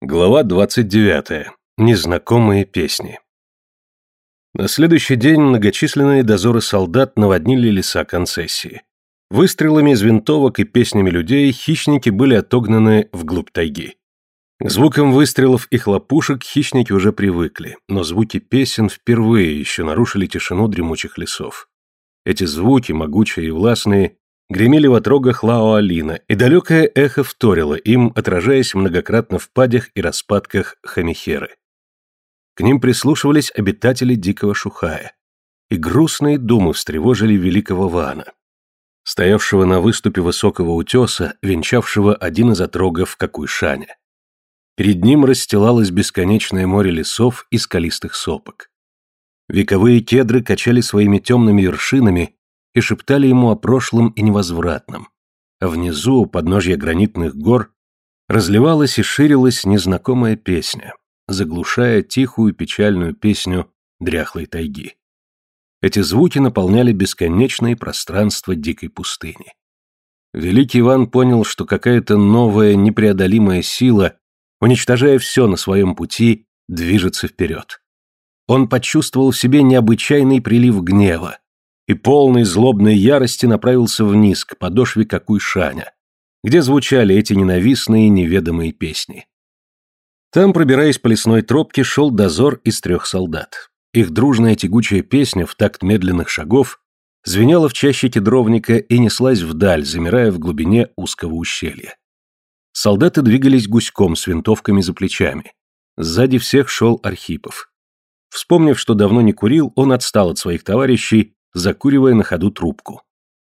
Глава 29. Незнакомые песни. На следующий день многочисленные дозоры солдат наводнили леса концессии. Выстрелами из винтовок и песнями людей хищники были отогнаны вглубь тайги. К звукам выстрелов и хлопушек хищники уже привыкли, но звуки песен впервые еще нарушили тишину дремучих лесов. Эти звуки, могучие и властные, гремели в отрогах Лаоалина, и далекое эхо вторило им, отражаясь многократно в падях и распадках Хамихеры. К ним прислушивались обитатели Дикого Шухая, и грустные думы встревожили великого Вана, стоявшего на выступе высокого утеса, венчавшего один из отрогов Какуйшаня. Перед ним расстилалось бесконечное море лесов и скалистых сопок. Вековые кедры качали своими темными вершинами, и шептали ему о прошлом и невозвратном. А внизу, у подножья гранитных гор, разливалась и ширилась незнакомая песня, заглушая тихую печальную песню дряхлой тайги. Эти звуки наполняли бесконечное пространство дикой пустыни. Великий Иван понял, что какая-то новая непреодолимая сила, уничтожая все на своем пути, движется вперед. Он почувствовал в себе необычайный прилив гнева, и полный злобной ярости направился вниз к подошве Какуйшаня, где звучали эти ненавистные неведомые песни. Там, пробираясь по лесной тропке, шел дозор из трех солдат. Их дружная тягучая песня в такт медленных шагов звенела в чаще кедровника и неслась вдаль, замирая в глубине узкого ущелья. Солдаты двигались гуськом с винтовками за плечами. Сзади всех шел Архипов. Вспомнив, что давно не курил, он отстал от своих товарищей закуривая на ходу трубку.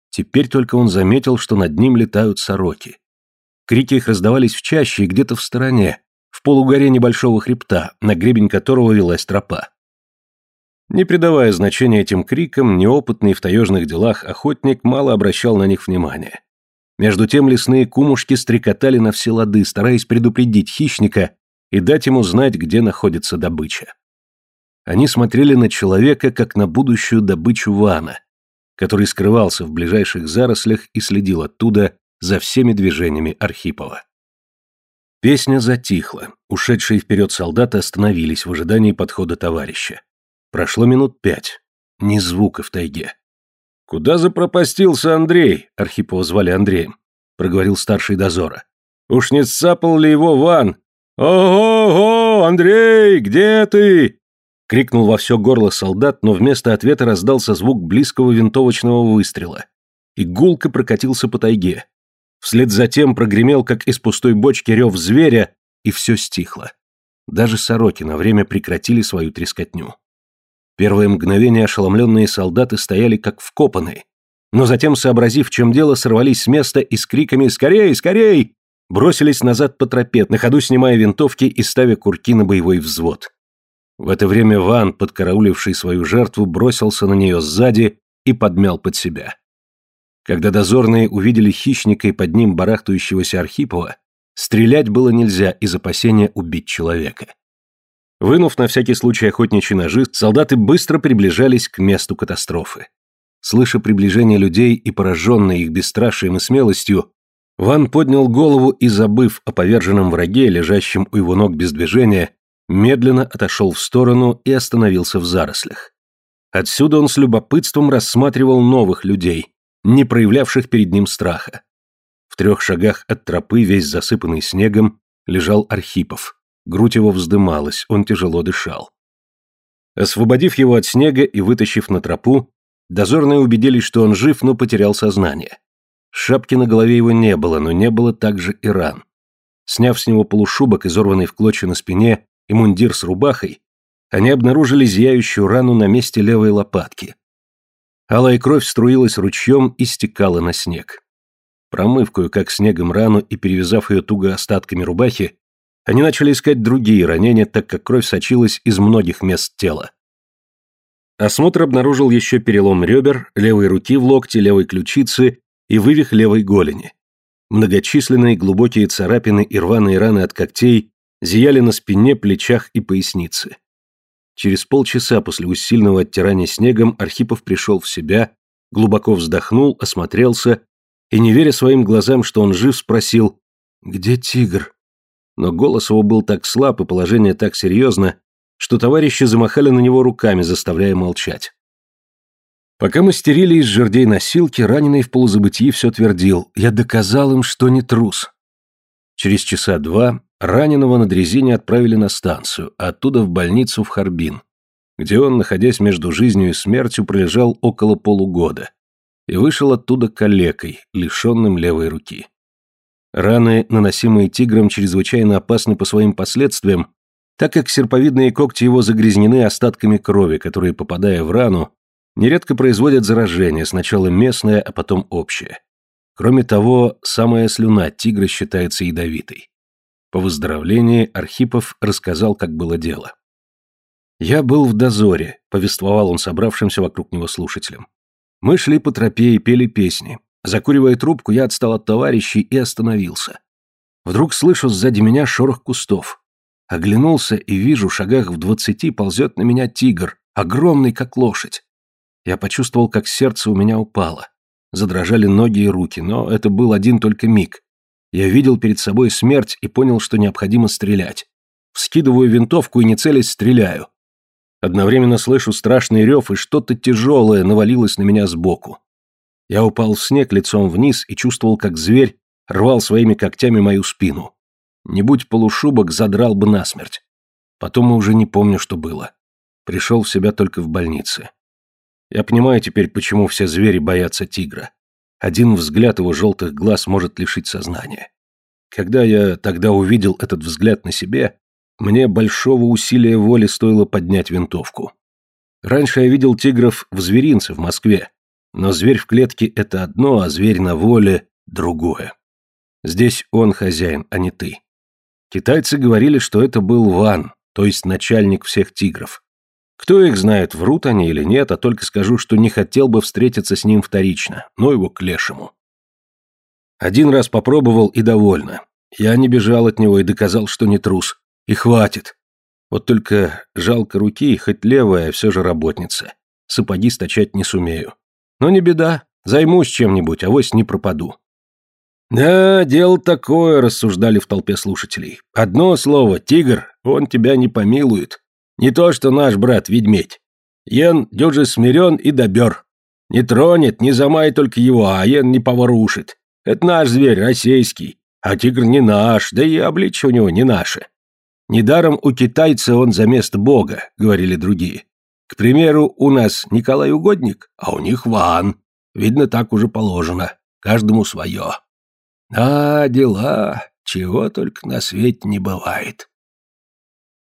Теперь только он заметил, что над ним летают сороки. Крики их раздавались в чаще и где-то в стороне, в полугоре небольшого хребта, на гребень которого велась тропа. Не придавая значения этим крикам, неопытный в таежных делах охотник мало обращал на них внимания. Между тем лесные кумушки стрекотали на все лады, стараясь предупредить хищника и дать ему знать, где находится добыча. Они смотрели на человека, как на будущую добычу Вана, который скрывался в ближайших зарослях и следил оттуда за всеми движениями Архипова. Песня затихла, ушедшие вперед солдаты остановились в ожидании подхода товарища. Прошло минут пять, ни звука в тайге. «Куда запропастился Андрей?» — Архипова звали Андреем, — проговорил старший дозора. «Уж не сцапал ли его Ван?» «Ого-го, Андрей, где ты?» Крикнул во все горло солдат, но вместо ответа раздался звук близкого винтовочного выстрела. И гулко прокатился по тайге. Вслед за тем прогремел, как из пустой бочки рев зверя, и все стихло. Даже сороки на время прекратили свою трескотню. Первое мгновение ошеломленные солдаты стояли как вкопанные, но затем, сообразив, в чем дело, сорвались с места и с криками «Скорей! Скорей!» бросились назад по тропе, на ходу снимая винтовки и ставя курки на боевой взвод. В это время Ван, подкарауливший свою жертву, бросился на нее сзади и подмял под себя. Когда дозорные увидели хищника и под ним барахтающегося Архипова, стрелять было нельзя из опасения убить человека. Вынув на всякий случай охотничий ножи, солдаты быстро приближались к месту катастрофы. Слыша приближение людей и пораженные их бесстрашием и смелостью, Ван поднял голову и, забыв о поверженном враге, лежащем у его ног без движения, медленно отошел в сторону и остановился в зарослях. Отсюда он с любопытством рассматривал новых людей, не проявлявших перед ним страха. В трех шагах от тропы, весь засыпанный снегом, лежал Архипов. Грудь его вздымалась, он тяжело дышал. Освободив его от снега и вытащив на тропу, дозорные убедились, что он жив, но потерял сознание. Шапки на голове его не было, но не было также и ран. Сняв с него полушубок, изорванный в клочья на спине, и мундир с рубахой, они обнаружили зияющую рану на месте левой лопатки. Алая кровь струилась ручьем и стекала на снег. Промыв кое-как снегом рану и перевязав ее туго остатками рубахи, они начали искать другие ранения, так как кровь сочилась из многих мест тела. Осмотр обнаружил еще перелом ребер, левой руки в локте, левой ключицы и вывих левой голени. Многочисленные глубокие царапины и рваные раны от когтей зияли на спине, плечах и пояснице. Через полчаса после усиленного оттирания снегом Архипов пришел в себя, глубоко вздохнул, осмотрелся и, не веря своим глазам, что он жив, спросил «Где тигр?». Но голос его был так слаб и положение так серьезно, что товарищи замахали на него руками, заставляя молчать. Пока мы стерили из жердей носилки, раненый в полузабытии все твердил «Я доказал им, что не трус». Через часа два Раненого на дрезине отправили на станцию, оттуда в больницу в Харбин, где он, находясь между жизнью и смертью, пролежал около полугода и вышел оттуда калекой, лишенным левой руки. Раны, наносимые тигром, чрезвычайно опасны по своим последствиям, так как серповидные когти его загрязнены остатками крови, которые, попадая в рану, нередко производят заражение, сначала местное, а потом общее. Кроме того, самая слюна тигра считается ядовитой. По выздоровлении Архипов рассказал, как было дело. «Я был в дозоре», — повествовал он собравшимся вокруг него слушателям. «Мы шли по тропе и пели песни. Закуривая трубку, я отстал от товарищей и остановился. Вдруг слышу сзади меня шорох кустов. Оглянулся и вижу, в шагах в двадцати ползет на меня тигр, огромный, как лошадь. Я почувствовал, как сердце у меня упало. Задрожали ноги и руки, но это был один только миг. Я видел перед собой смерть и понял, что необходимо стрелять. Вскидываю винтовку и не целясь стреляю. Одновременно слышу страшный рев, и что-то тяжелое навалилось на меня сбоку. Я упал в снег лицом вниз и чувствовал, как зверь рвал своими когтями мою спину. Не будь полушубок, задрал бы насмерть. Потом я уже не помню, что было. Пришел в себя только в больнице. Я понимаю теперь, почему все звери боятся тигра. Один взгляд его желтых глаз может лишить сознания. Когда я тогда увидел этот взгляд на себе, мне большого усилия воли стоило поднять винтовку. Раньше я видел тигров в зверинце в Москве, но зверь в клетке – это одно, а зверь на воле – другое. Здесь он хозяин, а не ты. Китайцы говорили, что это был Ван, то есть начальник всех тигров. Кто их знает, врут они или нет, а только скажу, что не хотел бы встретиться с ним вторично, но его к лешему. Один раз попробовал и довольно. Я не бежал от него и доказал, что не трус. И хватит. Вот только жалко руки, хоть левая, все же работница. Сапоги стачать не сумею. Но не беда, займусь чем-нибудь, авось не пропаду. «Да, дело такое», — рассуждали в толпе слушателей. «Одно слово, тигр, он тебя не помилует. Не то, что наш брат-ведьмедь. Йен дюже смирен и добер. Не тронет, не замай только его, а Йен не поворушит. Это наш зверь, российский. А тигр не наш, да и обличье у него не наше. Недаром у китайца он за место бога, говорили другие. К примеру, у нас Николай Угодник, а у них Ван. Видно, так уже положено. Каждому свое. А, дела, чего только на свете не бывает.